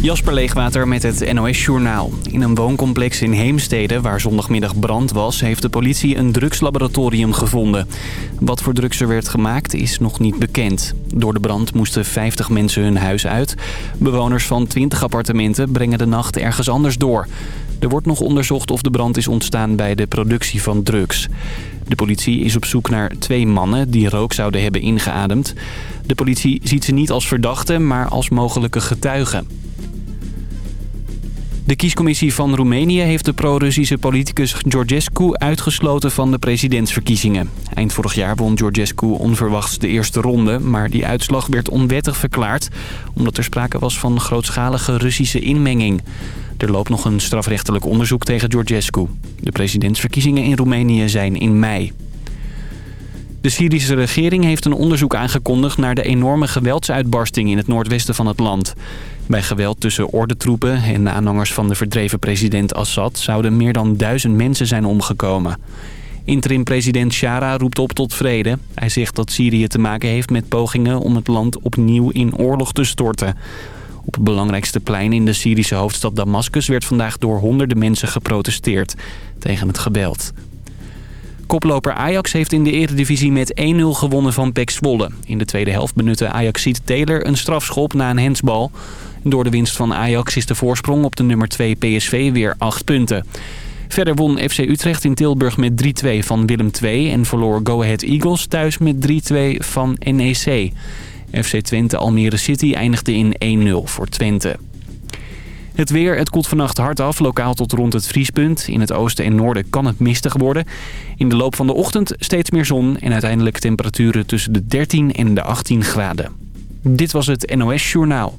Jasper Leegwater met het NOS Journaal. In een wooncomplex in Heemstede, waar zondagmiddag brand was... heeft de politie een drugslaboratorium gevonden. Wat voor drugs er werd gemaakt is nog niet bekend. Door de brand moesten 50 mensen hun huis uit. Bewoners van 20 appartementen brengen de nacht ergens anders door. Er wordt nog onderzocht of de brand is ontstaan bij de productie van drugs. De politie is op zoek naar twee mannen die rook zouden hebben ingeademd. De politie ziet ze niet als verdachten, maar als mogelijke getuigen. De kiescommissie van Roemenië heeft de pro-Russische politicus Georgescu uitgesloten van de presidentsverkiezingen. Eind vorig jaar won Georgescu onverwachts de eerste ronde, maar die uitslag werd onwettig verklaard... omdat er sprake was van grootschalige Russische inmenging. Er loopt nog een strafrechtelijk onderzoek tegen Georgescu. De presidentsverkiezingen in Roemenië zijn in mei. De Syrische regering heeft een onderzoek aangekondigd naar de enorme geweldsuitbarsting in het noordwesten van het land. Bij geweld tussen ordentroepen en aanhangers van de verdreven president Assad zouden meer dan duizend mensen zijn omgekomen. Interim-president Shara roept op tot vrede. Hij zegt dat Syrië te maken heeft met pogingen om het land opnieuw in oorlog te storten. Op het belangrijkste plein in de Syrische hoofdstad Damascus werd vandaag door honderden mensen geprotesteerd tegen het geweld. Koploper Ajax heeft in de eredivisie met 1-0 gewonnen van PEC Zwolle. In de tweede helft benutte Ajaxiet Taylor een strafschop na een hensbal. Door de winst van Ajax is de voorsprong op de nummer 2 PSV weer 8 punten. Verder won FC Utrecht in Tilburg met 3-2 van Willem II... en verloor Go Ahead Eagles thuis met 3-2 van NEC. FC Twente Almere City eindigde in 1-0 voor Twente. Het weer, het koelt vannacht hard af, lokaal tot rond het vriespunt. In het oosten en noorden kan het mistig worden. In de loop van de ochtend steeds meer zon en uiteindelijk temperaturen tussen de 13 en de 18 graden. Dit was het NOS Journaal.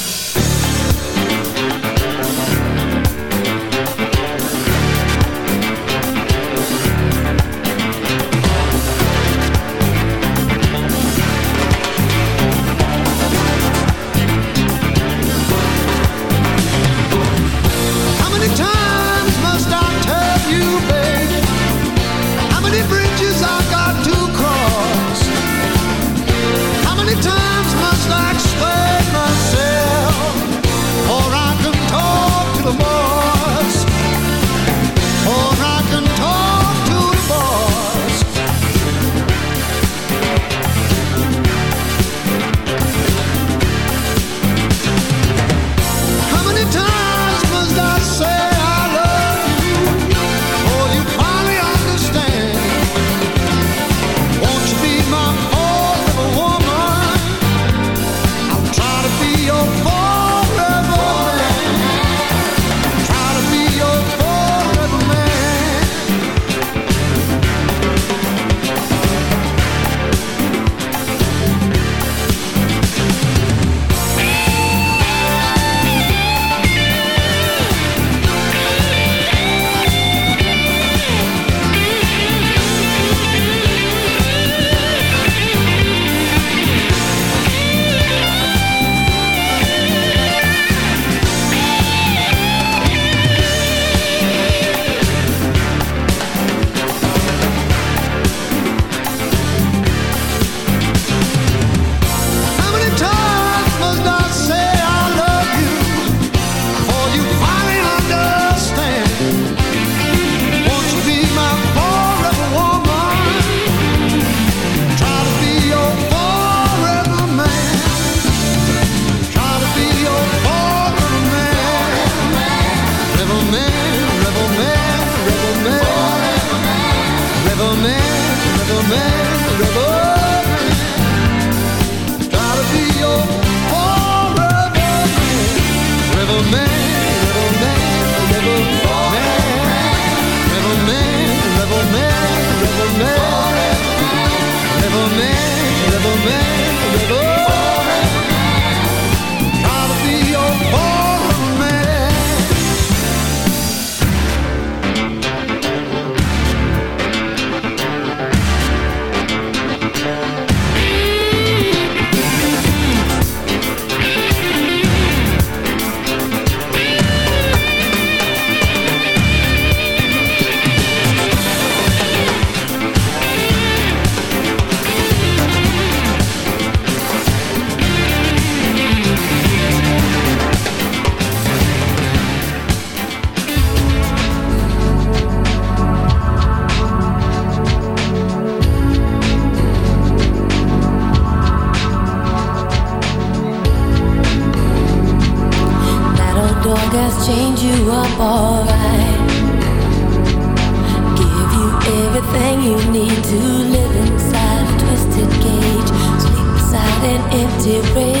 An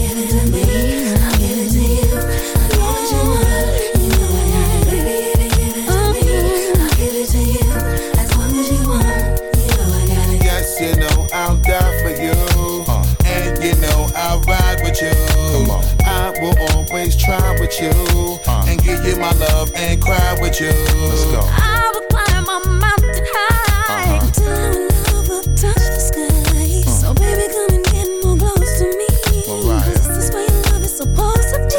with you. And give you my love and cry with you. Let's go. I will climb a mountain high till our love will touch the sky. Hmm. So baby, come and get more close to me. Mariah. 'Cause this is where your love is supposed to be.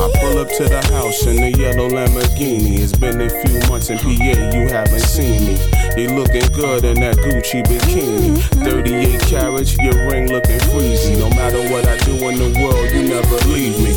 I pull up to the house in the yellow Lamborghini. It's been a few months in PA, you haven't seen me. You looking good in that Gucci bikini. Mm-hmm. 38 carats, your ring looking freezy. No matter what I do in the world, you never leave me.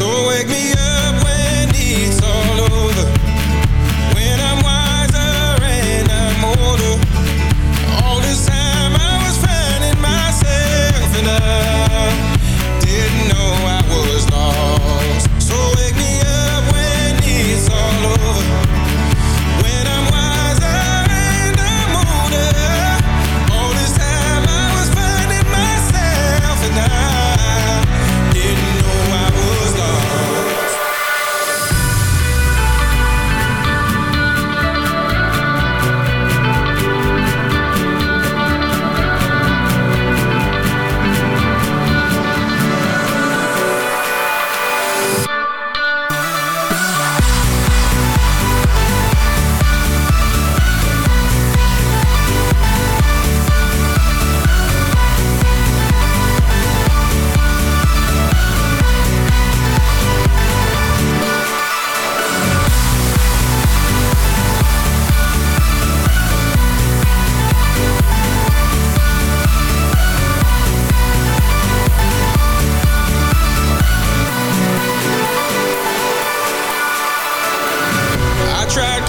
So wake me up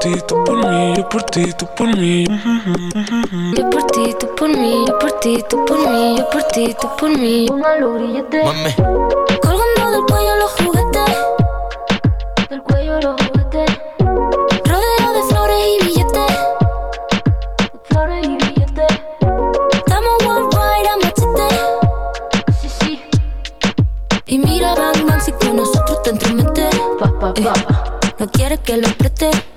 ti, tú por mí, yo por ti, tú por mí. Yo por ti, tú por mí, yo por ti, tú por mí, yo por ti, tú por mí. Mami. Colgando del cuello los juguetes. Del cuello los juguetes. Que lo preste.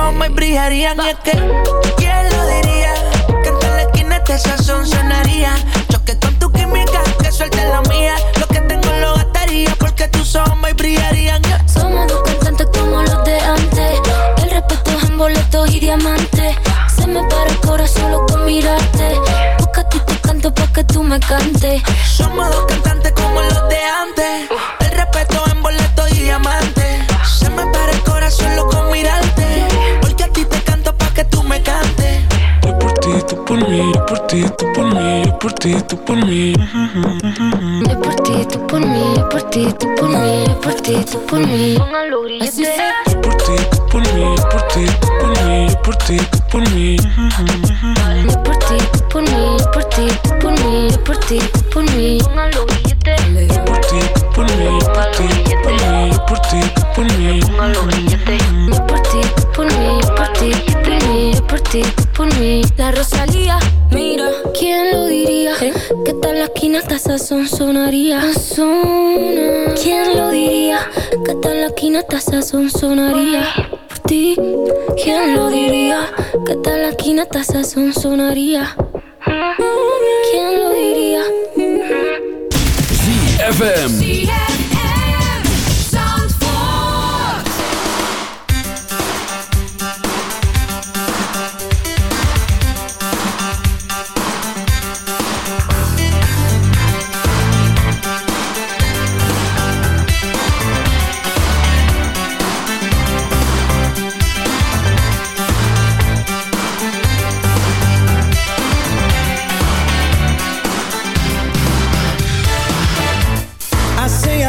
Ojos me brillarían. Y es que, ¿quién lo diría? Que en la esquina este sazón sonaría. Choque con tu química, que suelte la mía. Lo que tengo lo gastaría porque tus ojos me brillarían. Somos dos cantantes como los de antes. El respeto es en boletos y diamantes. Se me para el corazón solo con mirarte. Porque a ti te canto pa' que tú me cantes. Somos dos cantantes ti, tú por mí, yo por ti, tú por mí. Yo por ti, tú por mí, yo por ti, tú por mí, yo por ti, tú por mí. Los grilletes. Yo por ti, tú por mí, yo por ti, tú por mí, yo por ti, tú por mí. Yo por ti, tú por mí, yo por ti, tú por mí, yo por ti, tú por mí. Yo por ti, tú por mí, yo por ti, tú por mí, yo por ti, tú por mí. Yo por ti, tú por mí, yo por ti, tú por mí, yo por ti, tú por mí. La Rosalía, ¿quién lo diría? Que tal la esquina hasta sazón sonaría. Sazona. ¿Quién lo diría? Que tal la esquina hasta sazón sonaría. Por ti, ¿quién lo diría? Que tal la esquina hasta sazón sonaría. ¿Quién lo diría? ZFM.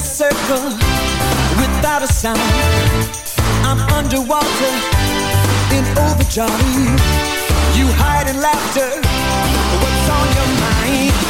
A circle without a sound. I'm underwater in overdrive. You hide in laughter. What's on your mind?